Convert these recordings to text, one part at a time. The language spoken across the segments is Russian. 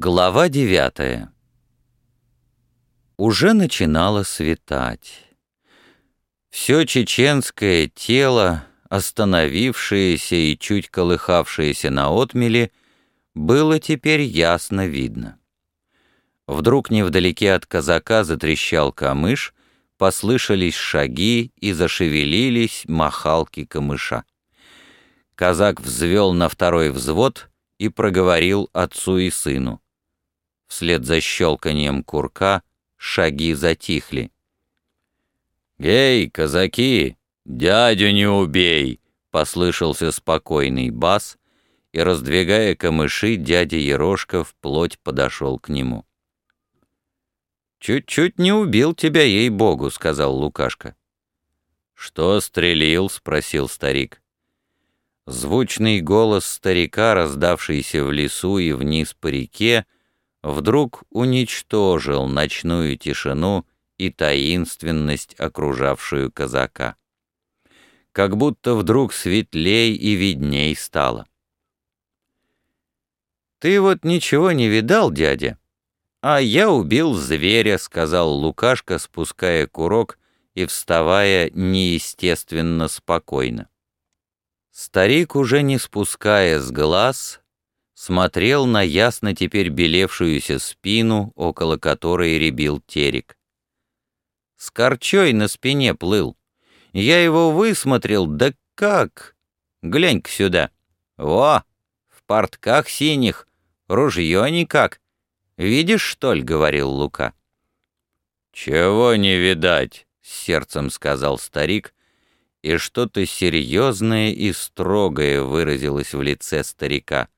Глава девятая Уже начинало светать. Все чеченское тело, остановившееся и чуть колыхавшееся на отмеле, было теперь ясно видно. Вдруг невдалеке от казака затрещал камыш, послышались шаги и зашевелились махалки камыша. Казак взвел на второй взвод — и проговорил отцу и сыну. Вслед за щелканием курка шаги затихли. «Эй, казаки, дядю не убей!» — послышался спокойный бас, и, раздвигая камыши, дядя Ерошка вплоть подошел к нему. «Чуть-чуть не убил тебя, ей-богу», — сказал Лукашка. «Что стрелил?» — спросил старик. Звучный голос старика, раздавшийся в лесу и вниз по реке, вдруг уничтожил ночную тишину и таинственность, окружавшую казака. Как будто вдруг светлей и видней стало. «Ты вот ничего не видал, дядя?» «А я убил зверя», — сказал Лукашка, спуская курок и вставая неестественно спокойно. Старик, уже не спуская с глаз, смотрел на ясно теперь белевшуюся спину, около которой ребил терек. С корчой на спине плыл. Я его высмотрел, да как? Глянь-ка сюда. Во, в портках синих, ружье никак. Видишь, что ли, — говорил Лука. «Чего не видать?» — с сердцем сказал старик, и что-то серьезное и строгое выразилось в лице старика.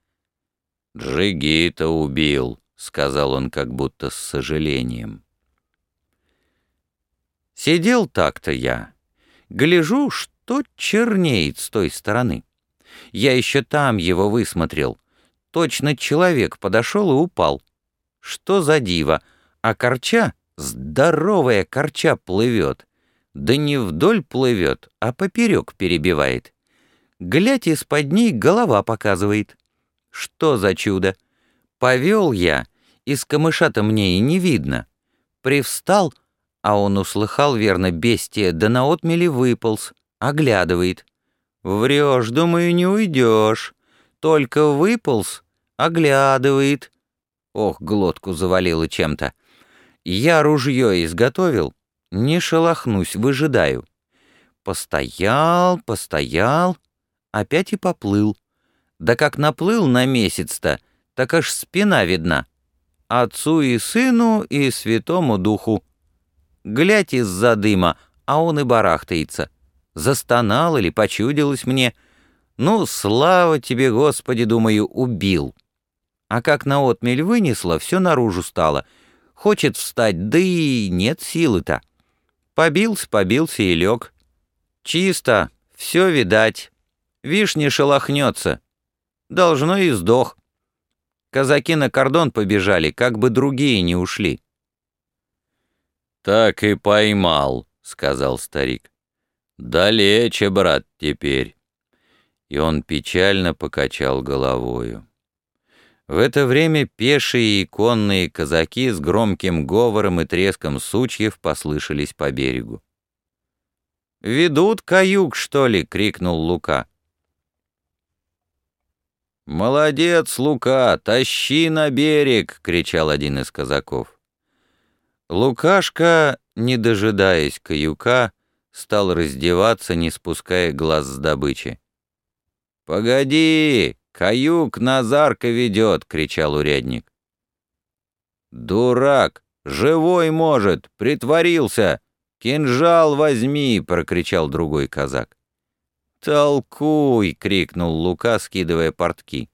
«Джигита убил», — сказал он как будто с сожалением. Сидел так-то я. Гляжу, что чернеет с той стороны. Я еще там его высмотрел. Точно человек подошел и упал. Что за диво? А корча, здоровая корча плывет да не вдоль плывет, а поперек перебивает. Глядь, из-под ней голова показывает. Что за чудо? Повел я, из камыша-то мне и не видно. Привстал, а он услыхал, верно, бестия, да на отмеле выполз, оглядывает. Врешь, думаю, не уйдешь. Только выполз, оглядывает. Ох, глотку завалило чем-то. Я ружье изготовил, не шелохнусь, выжидаю. Постоял, постоял, опять и поплыл. Да как наплыл на месяц-то, так аж спина видна. Отцу и сыну, и святому духу. Глядь из-за дыма, а он и барахтается. Застонал или почудилось мне. Ну, слава тебе, Господи, думаю, убил. А как на отмель вынесло, все наружу стало. Хочет встать, да и нет силы-то. Побился, побился и лег. Чисто, все видать. Вишь, не шелохнется. Должно и сдох. Казаки на кордон побежали, как бы другие не ушли. «Так и поймал», — сказал старик. «Далече, брат, теперь». И он печально покачал головою. В это время пешие и конные казаки с громким говором и треском сучьев послышались по берегу. «Ведут каюк, что ли?» — крикнул Лука. «Молодец, Лука, тащи на берег!» — кричал один из казаков. Лукашка, не дожидаясь каюка, стал раздеваться, не спуская глаз с добычи. «Погоди!» «Каюк Назарка ведет!» — кричал урядник. «Дурак! Живой может! Притворился! Кинжал возьми!» — прокричал другой казак. «Толкуй!» — крикнул Лука, скидывая портки.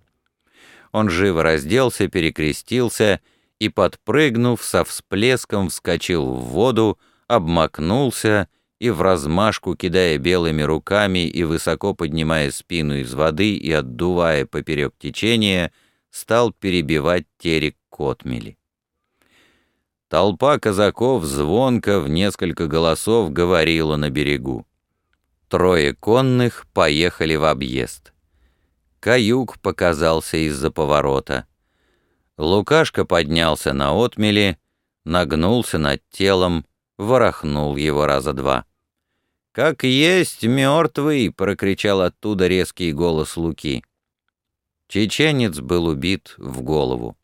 Он живо разделся, перекрестился и, подпрыгнув, со всплеском вскочил в воду, обмакнулся и в размашку, кидая белыми руками и высоко поднимая спину из воды и отдувая поперек течения, стал перебивать терек котмели. Толпа казаков звонко в несколько голосов говорила на берегу. Трое конных поехали в объезд. Каюк показался из-за поворота. Лукашка поднялся на отмели, нагнулся над телом, ворохнул его раза два. «Как есть мертвый!» — прокричал оттуда резкий голос Луки. Чеченец был убит в голову.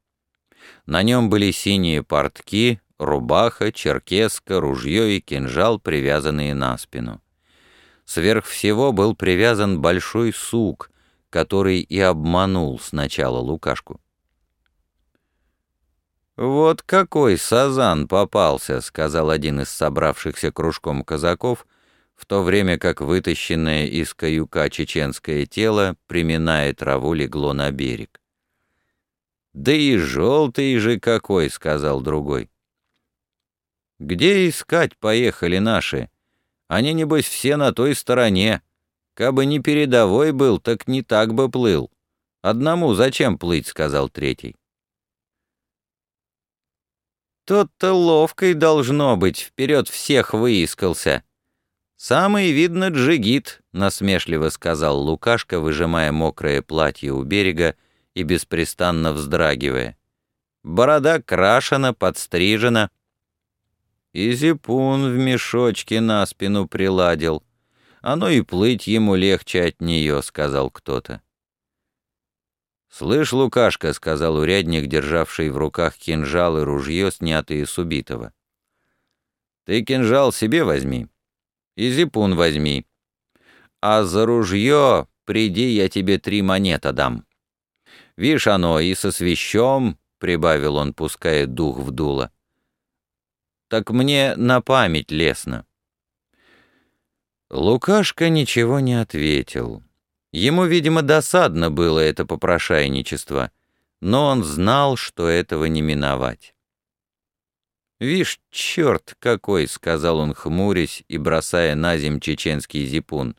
На нем были синие портки, рубаха, черкеска, ружье и кинжал, привязанные на спину. Сверх всего был привязан большой сук, который и обманул сначала Лукашку. «Вот какой сазан попался», — сказал один из собравшихся кружком казаков, в то время как вытащенное из каюка чеченское тело, приминая траву, легло на берег. «Да и желтый же какой», — сказал другой. «Где искать поехали наши? Они, небось, все на той стороне. Кабы не передовой был, так не так бы плыл. Одному зачем плыть?» — сказал третий. Тот-то ловкой должно быть, вперед всех выискался. Самый, видно, джигит, насмешливо сказал Лукашка, выжимая мокрое платье у берега и беспрестанно вздрагивая. Борода крашена, подстрижена. И зипун в мешочке на спину приладил. Оно и плыть ему легче от нее, сказал кто-то. «Слышь, Лукашка», — сказал урядник, державший в руках кинжал и ружье, снятые с убитого. «Ты кинжал себе возьми и зипун возьми, а за ружье приди, я тебе три монета дам. Вишь оно и со свящом», — прибавил он, пуская дух в дуло. «Так мне на память лестно». Лукашка ничего не ответил. Ему, видимо, досадно было это попрошайничество, но он знал, что этого не миновать. «Вишь, черт какой!» — сказал он, хмурясь и бросая на земь чеченский зипун.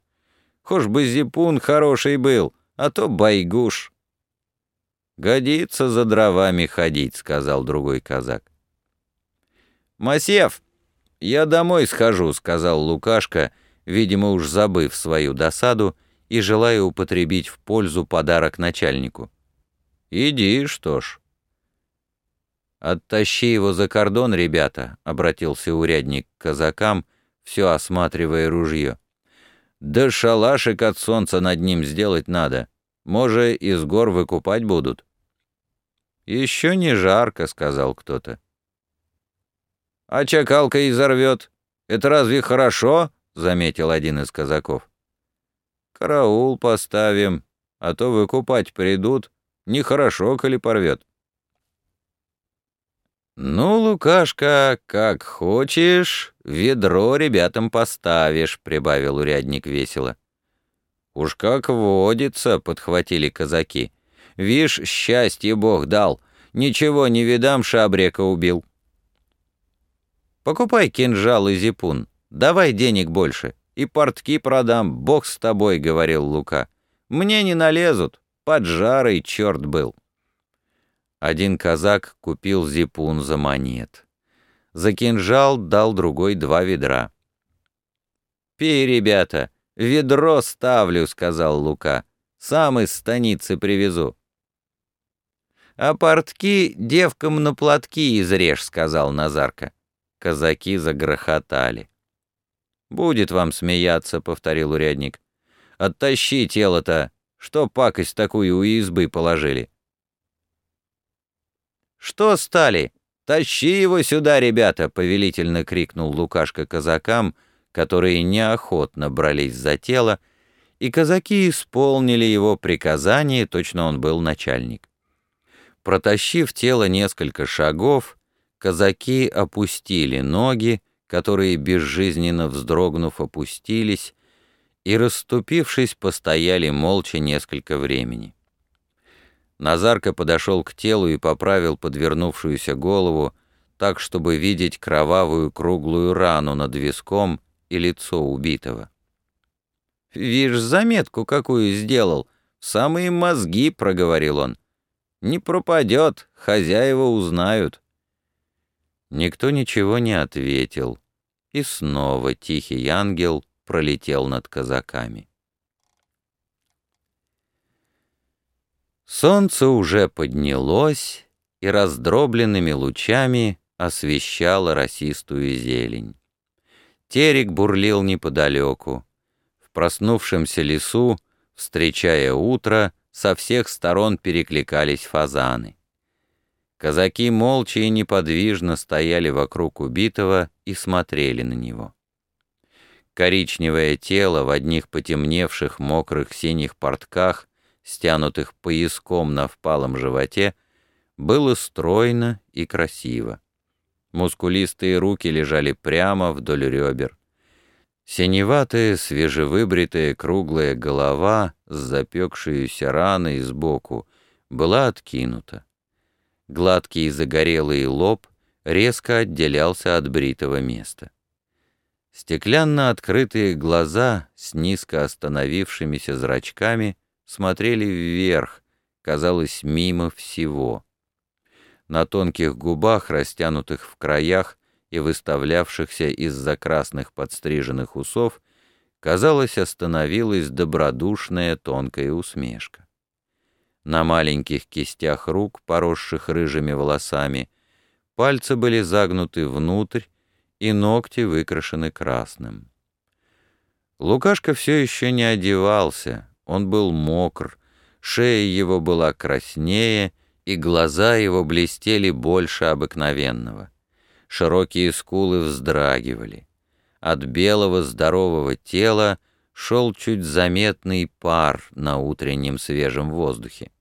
«Хошь бы зипун хороший был, а то байгуш». «Годится за дровами ходить», — сказал другой казак. «Масев, я домой схожу», — сказал Лукашка, видимо, уж забыв свою досаду, и желая употребить в пользу подарок начальнику. «Иди, что ж». «Оттащи его за кордон, ребята», — обратился урядник к казакам, все осматривая ружье. «Да шалашик от солнца над ним сделать надо. Може, из гор выкупать будут». «Еще не жарко», — сказал кто-то. «А чакалка изорвет. Это разве хорошо?» — заметил один из казаков. Караул поставим, а то выкупать придут, нехорошо, коли порвет. «Ну, Лукашка, как хочешь, ведро ребятам поставишь», — прибавил урядник весело. «Уж как водится», — подхватили казаки. «Вишь, счастье Бог дал, ничего не видам, шабрека убил». «Покупай кинжал и зипун, давай денег больше» и портки продам, бог с тобой», — говорил Лука. «Мне не налезут, поджарый черт был». Один казак купил зипун за монет. За кинжал дал другой два ведра. «Пей, ребята, ведро ставлю», — сказал Лука. «Сам из станицы привезу». «А портки девкам на платки изрежь», — сказал Назарка. Казаки загрохотали. «Будет вам смеяться», — повторил урядник. «Оттащи тело-то! Что пакость такую у избы положили?» «Что стали? Тащи его сюда, ребята!» — повелительно крикнул Лукашка казакам, которые неохотно брались за тело, и казаки исполнили его приказание, точно он был начальник. Протащив тело несколько шагов, казаки опустили ноги, которые, безжизненно вздрогнув, опустились и, расступившись, постояли молча несколько времени. Назарка подошел к телу и поправил подвернувшуюся голову, так, чтобы видеть кровавую круглую рану над виском и лицо убитого. «Вишь, заметку какую сделал, самые мозги», — проговорил он. «Не пропадет, хозяева узнают». Никто ничего не ответил, и снова тихий ангел пролетел над казаками. Солнце уже поднялось, и раздробленными лучами освещала росистую зелень. Терек бурлил неподалеку. В проснувшемся лесу, встречая утро, со всех сторон перекликались фазаны. Казаки молча и неподвижно стояли вокруг убитого и смотрели на него. Коричневое тело в одних потемневших мокрых синих портках, стянутых пояском на впалом животе, было стройно и красиво. Мускулистые руки лежали прямо вдоль ребер. Синеватая, свежевыбритая круглая голова с запекшейся раной сбоку была откинута. Гладкий загорелый лоб резко отделялся от бритого места. Стеклянно открытые глаза с низко остановившимися зрачками смотрели вверх, казалось, мимо всего. На тонких губах, растянутых в краях и выставлявшихся из-за красных подстриженных усов, казалось, остановилась добродушная тонкая усмешка. На маленьких кистях рук, поросших рыжими волосами, пальцы были загнуты внутрь, и ногти выкрашены красным. Лукашка все еще не одевался, он был мокр, шея его была краснее, и глаза его блестели больше обыкновенного. Широкие скулы вздрагивали. От белого здорового тела шел чуть заметный пар на утреннем свежем воздухе.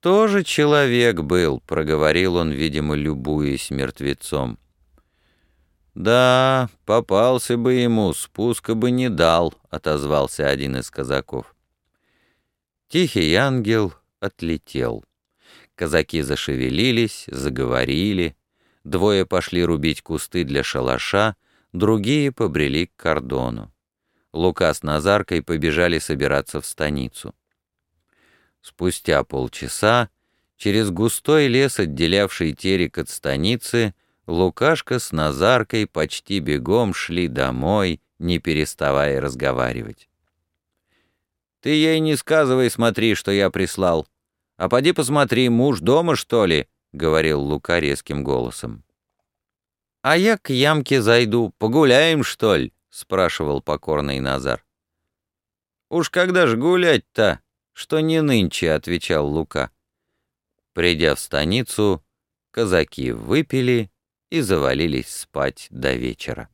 «Тоже человек был», — проговорил он, видимо, любуясь мертвецом. «Да, попался бы ему, спуска бы не дал», — отозвался один из казаков. Тихий ангел отлетел. Казаки зашевелились, заговорили. Двое пошли рубить кусты для шалаша, другие побрели к кордону. Лука с Назаркой побежали собираться в станицу. Спустя полчаса, через густой лес, отделявший терек от станицы, Лукашка с Назаркой почти бегом шли домой, не переставая разговаривать. «Ты ей не сказывай, смотри, что я прислал. А поди посмотри, муж дома, что ли?» — говорил Лука резким голосом. «А я к ямке зайду, погуляем, что ли?» — спрашивал покорный Назар. «Уж когда ж гулять-то, что не нынче», — отвечал Лука. Придя в станицу, казаки выпили, и завалились спать до вечера.